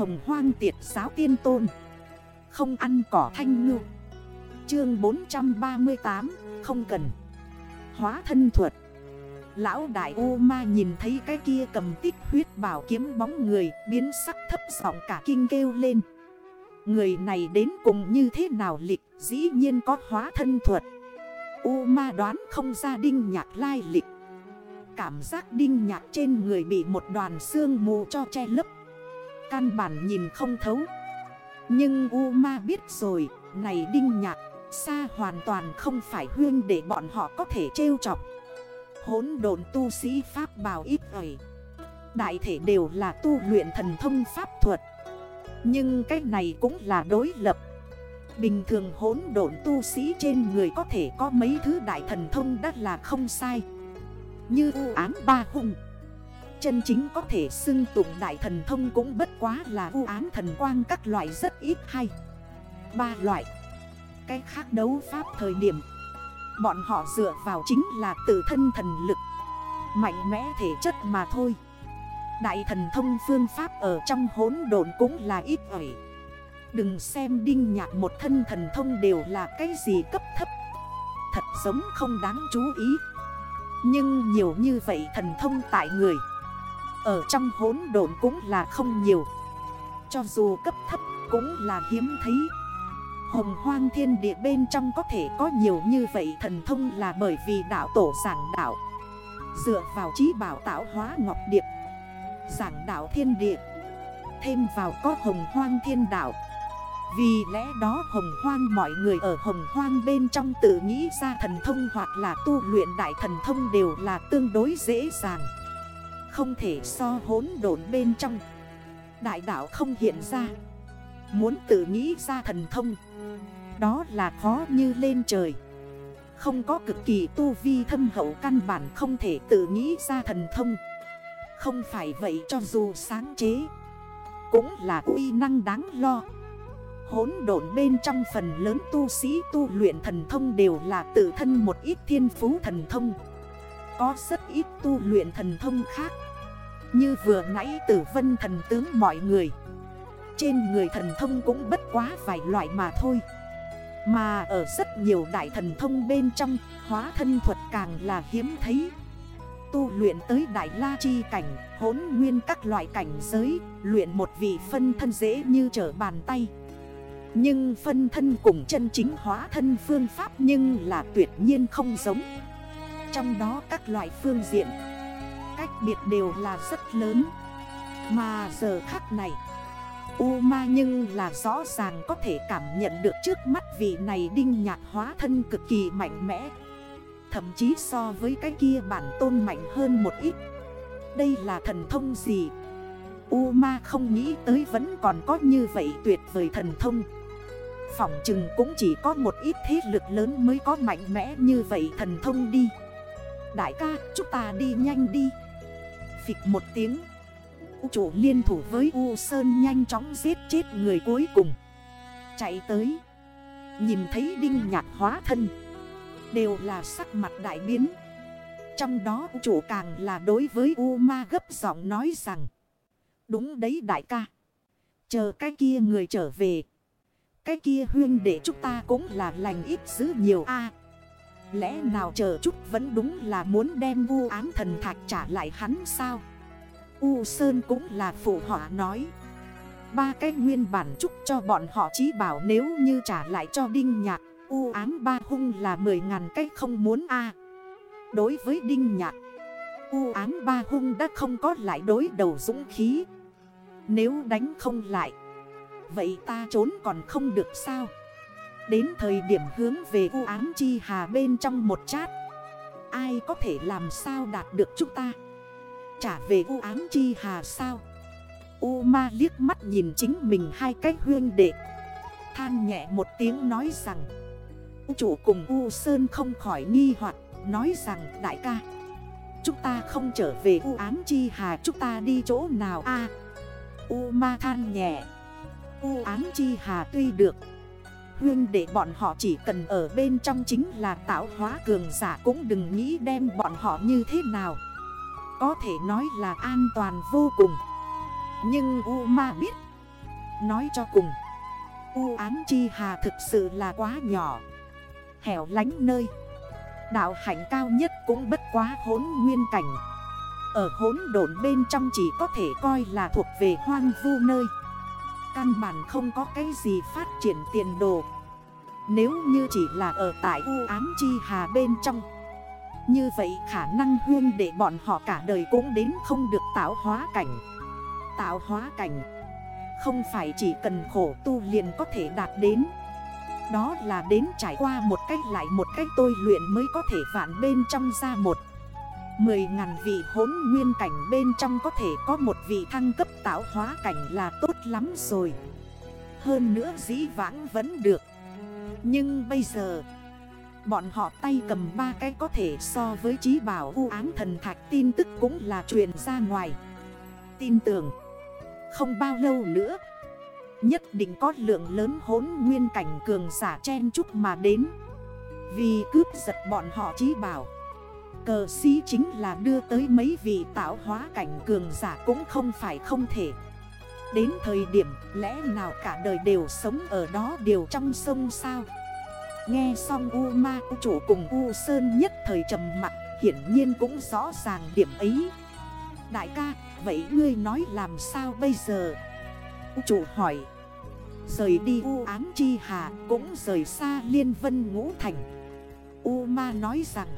hồng hoang tiệt giáo tiên tôn. Không ăn cỏ thanh ngư. Chương 438 Không cần. Hóa thân thuật. Lão đại ô ma nhìn thấy cái kia cầm tích huyết bảo kiếm bóng người, Biến sắc thấp giọng cả kinh kêu lên. Người này đến cùng như thế nào lịch, Dĩ nhiên có hóa thân thuật. U ma đoán không ra đinh nhạc lai lịch. Cảm giác đinh nhạc trên người bị một đoàn xương mù cho che lấp. Căn bản nhìn không thấu. Nhưng U ma biết rồi, Này đinh nhạc Xa hoàn toàn không phải huyên để bọn họ có thể trêu chọc. Hốn đồn tu sĩ Pháp bào ít ỏi. Đại thể đều là tu luyện thần thông Pháp thuật. Nhưng cái này cũng là đối lập. Bình thường hốn độn tu sĩ trên người có thể có mấy thứ đại thần thông đắt là không sai. Như u án ba hung Chân chính có thể xưng tụng đại thần thông cũng bất quá là u án thần quang các loại rất ít hay. Ba loại. Cái khác đấu pháp thời điểm. Bọn họ dựa vào chính là tự thân thần lực. Mạnh mẽ thể chất mà thôi. Đại thần thông phương pháp ở trong hốn độn cũng là ít ỏi. Đừng xem đinh nhạc một thân thần thông đều là cái gì cấp thấp. Thật giống không đáng chú ý. Nhưng nhiều như vậy thần thông tại người. Ở trong hốn độn cũng là không nhiều. Cho dù cấp thấp cũng là hiếm thấy. Hồng hoang thiên địa bên trong có thể có nhiều như vậy thần thông là bởi vì đạo tổ giảng đạo. Dựa vào trí bảo tạo hóa ngọc điệp, Giảng đạo thiên địa. Thêm vào có hồng hoang thiên đạo. Vì lẽ đó hồng hoang mọi người ở hồng hoang bên trong tự nghĩ ra thần thông hoặc là tu luyện đại thần thông đều là tương đối dễ dàng. Không thể so hốn độn bên trong. Đại đạo không hiện ra. Muốn tự nghĩ ra thần thông. Đó là khó như lên trời. Không có cực kỳ tu vi thâm hậu căn bản không thể tự nghĩ ra thần thông. Không phải vậy cho dù sáng chế, Cũng là uy năng đáng lo. Hốn độn bên trong phần lớn tu sĩ tu luyện thần thông đều là tự thân một ít thiên phú thần thông. Có rất ít tu luyện thần thông khác. Như vừa nãy tử vân thần tướng mọi người. Trên người thần thông cũng bất quá vài loại mà thôi. Mà ở rất nhiều đại thần thông bên trong, Hóa thân thuật càng là hiếm thấy. Tu luyện tới đại la chi cảnh Hốn nguyên các loại cảnh giới, Luyện một vị phân thân dễ như trở bàn tay. Nhưng phân thân cùng chân chính hóa thân phương pháp nhưng là tuyệt nhiên không giống. Trong đó các loại phương diện. Cách biệt đều là rất lớn. Mà giờ khắc này U ma nhưng là rõ ràng có thể cảm nhận được trước mắt vị này đinh nhạc hóa thân cực kỳ mạnh mẽ. Thậm chí so với cái kia bản tôn mạnh hơn một ít. Đây là thần thông gì? U ma không nghĩ tới vẫn còn có như vậy tuyệt vời thần thông. Phỏng chừng cũng chỉ có một ít thế lực lớn mới có mạnh mẽ như vậy thần thông đi. Đại ca, chúng ta đi nhanh đi. Phịch một tiếng. U chủ liên thủ với U Sơn nhanh chóng giết chết người cuối cùng. Chạy tới. Nhìn thấy đinh nhạc hóa thân. Đều là sắc mặt đại biến. Trong đó U chủ càng là đối với U ma gấp giọng nói rằng, Đúng đấy đại ca. Chờ cái kia người trở về. Cái kia huyên để chúng ta cũng là lành ít dữ nhiều a. Lẽ nào chờ chút vẫn đúng là muốn đem vu án thần thạch trả lại hắn sao? U Sơn cũng là phụ họa nói. Ba cái nguyên bản chúc cho bọn họ chí bảo nếu như trả lại cho Đinh Nhạc, U án ba hung là 10 ngàn cái không muốn a. Đối với Đinh Nhạc, U án ba hung đã không có lại đối đầu dũng khí. Nếu đánh không lại, Vậy ta trốn còn không được sao? Đến thời điểm hướng về u án chi hà bên trong một chát. Ai có thể làm sao đạt được chúng ta? Trả về u án chi hà sao? U ma liếc mắt nhìn chính mình hai cách huyên đệ. Than nhẹ một tiếng nói rằng, U chủ cùng U Sơn không khỏi nghi hoặc, Nói rằng, đại ca, Chúng ta không trở về u án chi hà, Chúng ta đi chỗ nào a? U ma than nhẹ, U án chi hà tuy được Huyên để bọn họ chỉ cần ở bên trong chính là tạo hóa cường giả cũng đừng nghĩ đem bọn họ như thế nào. Có thể nói là an toàn vô cùng. Nhưng U ma biết. Nói cho cùng. U Án chi hà thực sự là quá nhỏ. Hẻo lánh nơi. Đạo hạnh cao nhất cũng bất quá hốn nguyên cảnh. Ở hốn độn bên trong chỉ có thể coi là thuộc về hoang vu nơi. Căn bản không có cái gì phát triển tiền đồ. Nếu như chỉ là ở tại u ám chi hà bên trong, Như vậy khả năng huyên để bọn họ cả đời cũng đến không được tạo hóa cảnh. Tạo hóa cảnh Không phải chỉ cần khổ tu liền có thể đạt đến. Đó là đến trải qua một cách lại một cách tôi luyện mới có thể vạn bên trong ra một. Mười ngàn vị hốn nguyên cảnh bên trong có thể có một vị thăng cấp tạo hóa cảnh là tốt lắm rồi. Hơn nữa dĩ vãng vẫn được. Nhưng bây giờ, Bọn họ tay cầm ba cái có thể so với trí bảo u án thần thạch tin tức cũng là truyền ra ngoài. Tin tưởng, Không bao lâu nữa, Nhất định có lượng lớn hốn nguyên cảnh cường giả chen chúc mà đến. Vì cướp giật bọn họ trí bảo Cờ sĩ chính là đưa tới mấy vị tạo hóa cảnh cường giả cũng không phải không thể. Đến thời điểm lẽ nào cả đời đều sống ở đó đều trong sông sao? Nghe xong U Ma U chủ cùng U Sơn nhất thời trầm mặt Hiển nhiên cũng rõ ràng điểm ấy. Đại ca, vậy ngươi nói làm sao bây giờ? U chủ hỏi. Rời đi U ám chi hà cũng rời xa liên vân ngũ thành. U ma nói rằng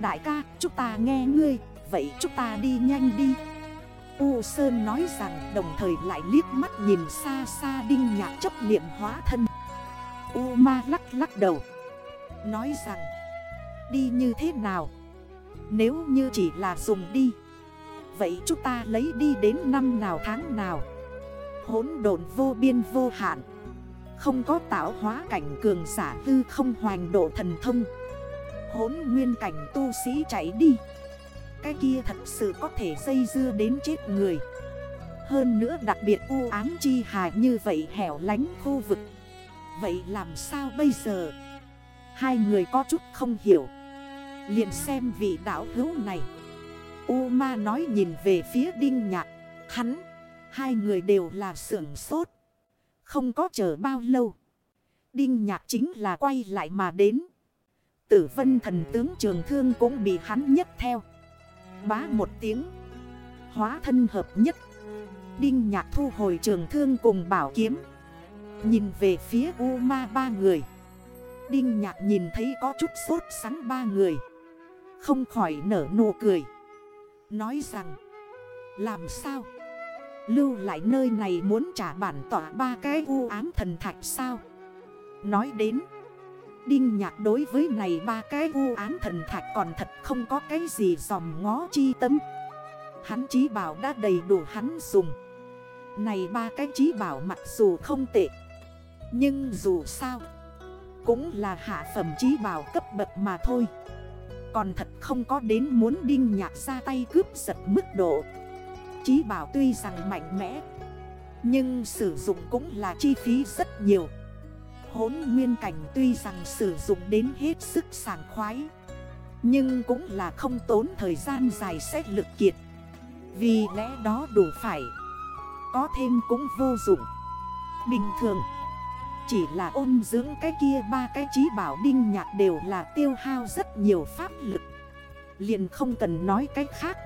Đại ca, chúng ta nghe ngươi, vậy chúng ta đi nhanh đi. U Sơn nói rằng đồng thời lại liếc mắt nhìn xa xa đinh nhạc chấp niệm hóa thân. U Ma lắc lắc đầu. Nói rằng Đi như thế nào? Nếu như chỉ là dùng đi Vậy chúng ta lấy đi đến năm nào tháng nào? Hốn độn vô biên vô hạn. Không có tạo hóa cảnh cường giả tư không hoành độ thần thông. Hốn nguyên cảnh tu sĩ chạy đi. Cái kia thật sự có thể dây dưa đến chết người. Hơn nữa đặc biệt u ám chi hà như vậy hẻo lánh khu vực. Vậy làm sao bây giờ? Hai người có chút không hiểu. Liền xem vị đảo hữu này. U ma nói nhìn về phía đinh nhạc. Hắn, Hai người đều là sưởng sốt. Không có chờ bao lâu. Đinh nhạc chính là quay lại mà đến. Tử vân thần tướng trường thương cũng bị hắn nhất theo. Bá một tiếng. Hóa thân hợp nhất. Đinh nhạc thu hồi trường thương cùng bảo kiếm. Nhìn về phía U ma ba người. Đinh nhạc nhìn thấy có chút sốt sắng ba người. Không khỏi nở nụ cười. Nói rằng, Làm sao? Lưu lại nơi này muốn trả bản tỏa ba cái u ám thần thạch sao? Nói đến Đinh nhạc đối với này ba cái u án thần thạch còn thật không có cái gì dòng ngó chi tâm. Hắn trí bảo đã đầy đủ hắn dùng. Này ba cái trí bảo mặc dù không tệ, Nhưng dù sao, Cũng là hạ phẩm trí bảo cấp bậc mà thôi. Còn thật không có đến muốn đinh nhạc ra tay cướp giật mức độ. Trí bảo tuy rằng mạnh mẽ, Nhưng sử dụng cũng là chi phí rất nhiều. Hốn nguyên cảnh tuy rằng sử dụng đến hết sức sảng khoái, Nhưng cũng là không tốn thời gian dài xét lực kiệt. Vì lẽ đó đủ phải Có thêm cũng vô dụng. Bình thường, Chỉ là ôn dưỡng cái kia ba cái trí bảo đinh nhạc đều là tiêu hao rất nhiều pháp lực. Liền không cần nói cách khác,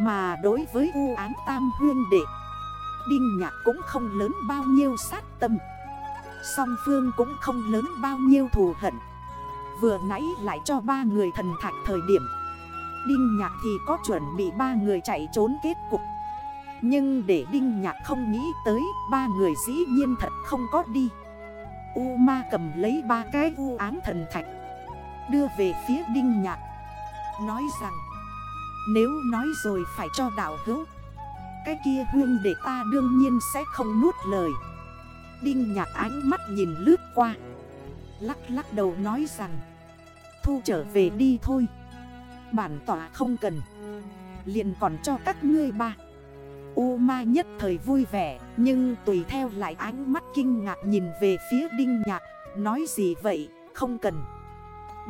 Mà đối với u án tam huyên đệ, Đinh nhạc cũng không lớn bao nhiêu sát tâm. Song phương cũng không lớn bao nhiêu thù hận. Vừa nãy lại cho ba người thần thạch thời điểm. Đinh nhạc thì có chuẩn bị ba người chạy trốn kết cục. Nhưng để Đinh nhạc không nghĩ tới, Ba người dĩ nhiên thật không có đi. U ma cầm lấy ba cái u án thần thạch, Đưa về phía Đinh nhạc, Nói rằng, Nếu nói rồi phải cho đảo hữu. Cái kia huyên để ta đương nhiên sẽ không nuốt lời. Đinh nhạc ánh mắt nhìn lướt qua. Lắc lắc đầu nói rằng, Thu trở về đi thôi. Bản tỏa không cần. Liền còn cho các ngươi ba. U ma nhất thời vui vẻ, Nhưng tùy theo lại ánh mắt kinh ngạc nhìn về phía đinh nhạc, Nói gì vậy, không cần.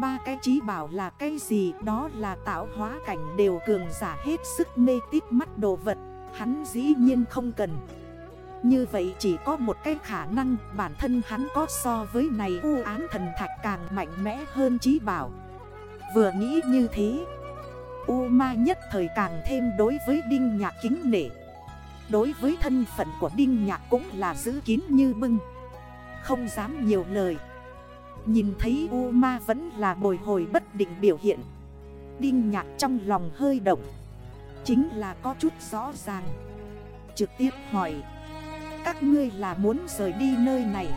Ba cái trí bảo là cái gì, Đó là tạo hóa cảnh đều cường giả hết sức mê tít mắt đồ vật, Hắn dĩ nhiên không cần. Như vậy chỉ có một cái khả năng, bản thân hắn có so với này u án thần thạch càng mạnh mẽ hơn trí bảo. Vừa nghĩ như thế, U ma nhất thời càng thêm đối với Đinh Nhạc kính nể. Đối với thân phận của Đinh Nhạc cũng là giữ kín như bưng. Không dám nhiều lời. Nhìn thấy U ma vẫn là bồi hồi bất định biểu hiện. Đinh Nhạc trong lòng hơi động. Chính là có chút rõ ràng. Trực tiếp hỏi. Các ngươi là muốn rời đi nơi này.